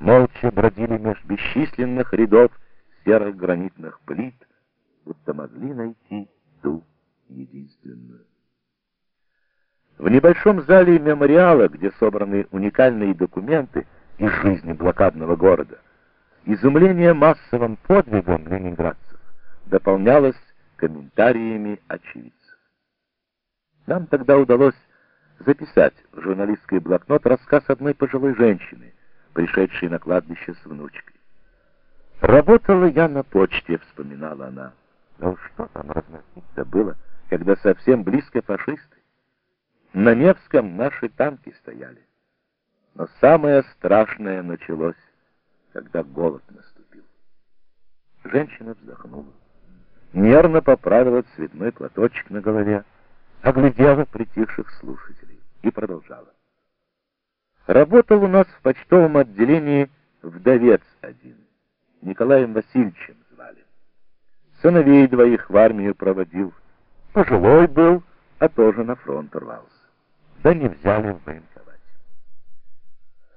молча бродили меж бесчисленных рядов серых гранитных плит, будто могли найти ту единственную. В небольшом зале мемориала, где собраны уникальные документы из жизни блокадного города, изумление массовым подвигом ленинградцев дополнялось комментариями очевидцев. Нам тогда удалось записать в журналистский блокнот рассказ одной пожилой женщины, пришедшей на кладбище с внучкой. «Работала я на почте», — вспоминала она. «Ну что там разносить-то было, когда совсем близко фашисты? На Невском наши танки стояли. Но самое страшное началось, когда голод наступил». Женщина вздохнула, нервно поправила цветной платочек на голове, оглядела притихших слушателей и продолжала. Работал у нас в почтовом отделении вдовец один, Николаем Васильевичем звали. Сыновей двоих в армию проводил. Пожилой был, а тоже на фронт рвался. Да не взяли военковать.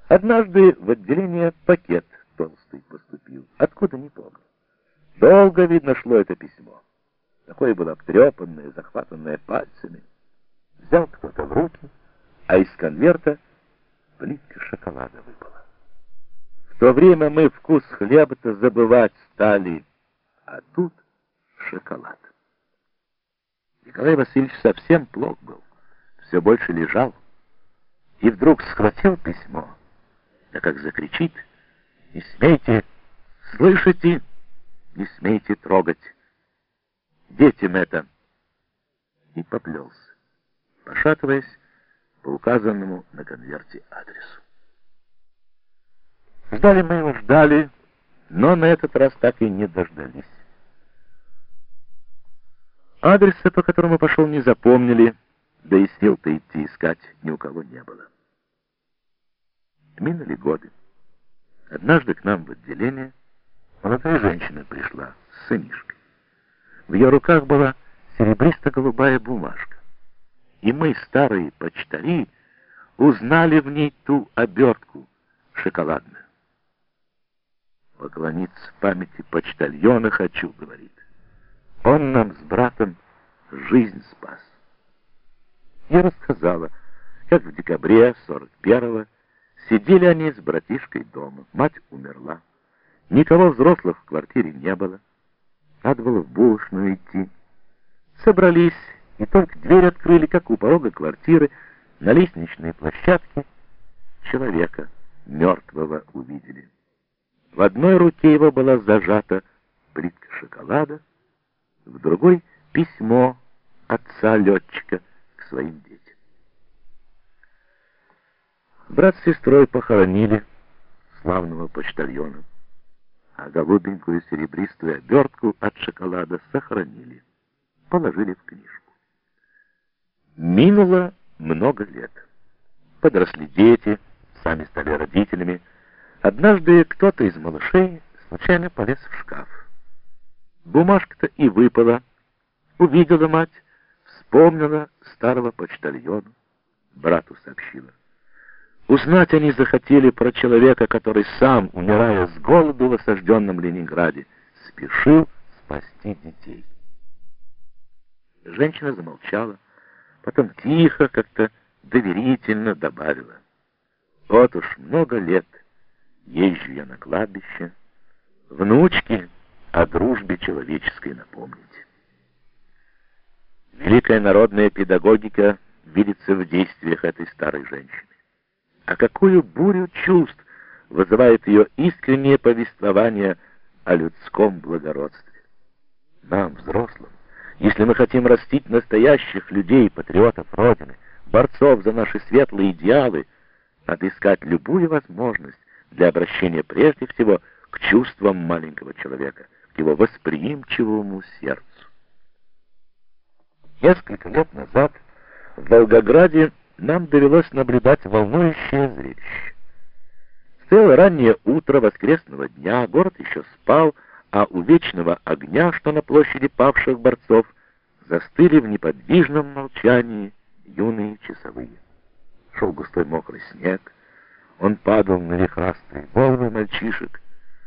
Однажды в отделение пакет толстый поступил. Откуда не помню. Долго, видно, шло это письмо. Такое было обтрепанное, захватанное пальцами. Взял кто-то в руки, а из конверта плитка шоколада выпала. В то время мы вкус хлеба-то забывать стали, а тут шоколад. Николай Васильевич совсем плох был, все больше лежал, и вдруг схватил письмо, да как закричит, «Не смейте, слышите, не смейте трогать!» детям это!» И поплелся, пошатываясь по указанному на конверте адресу. Ждали мы его, ждали, но на этот раз так и не дождались. Адреса, по которому пошел, не запомнили, да и сил-то идти искать ни у кого не было. Минули годы. Однажды к нам в отделение молодая женщина пришла с сынишкой. В ее руках была серебристо-голубая бумажка. И мы, старые почтари, узнали в ней ту обертку шоколадную. Поклониться памяти почтальона хочу, говорит. Он нам с братом жизнь спас. Я рассказала, как в декабре 41-го сидели они с братишкой дома. Мать умерла. Никого взрослых в квартире не было. Надо было в булочную идти. Собрались, и только дверь открыли, как у порога квартиры, на лестничной площадке человека мертвого увидели. В одной руке его была зажата плитка шоколада, в другой — письмо отца-летчика к своим детям. Брат с сестрой похоронили славного почтальона а голубенькую серебристую обертку от шоколада сохранили, положили в книжку. Минуло много лет. Подросли дети, сами стали родителями. Однажды кто-то из малышей случайно полез в шкаф. Бумажка-то и выпала. Увидела мать, вспомнила старого почтальона, брату сообщила. Узнать они захотели про человека, который сам, умирая с голоду в осажденном Ленинграде, спешил спасти детей. Женщина замолчала, потом тихо, как-то доверительно добавила. Вот уж много лет езжу я на кладбище, внучки о дружбе человеческой напомнить. Великая народная педагогика видится в действиях этой старой женщины а какую бурю чувств вызывает ее искреннее повествование о людском благородстве. Нам, взрослым, если мы хотим растить настоящих людей, патриотов Родины, борцов за наши светлые идеалы, надо искать любую возможность для обращения прежде всего к чувствам маленького человека, к его восприимчивому сердцу. Несколько лет назад в Волгограде нам довелось наблюдать волнующее зрелище. Стояло раннее утро воскресного дня, город еще спал, а у вечного огня, что на площади павших борцов, застыли в неподвижном молчании юные часовые. Шел густой мокрый снег, Он падал на вихрастые головы мальчишек,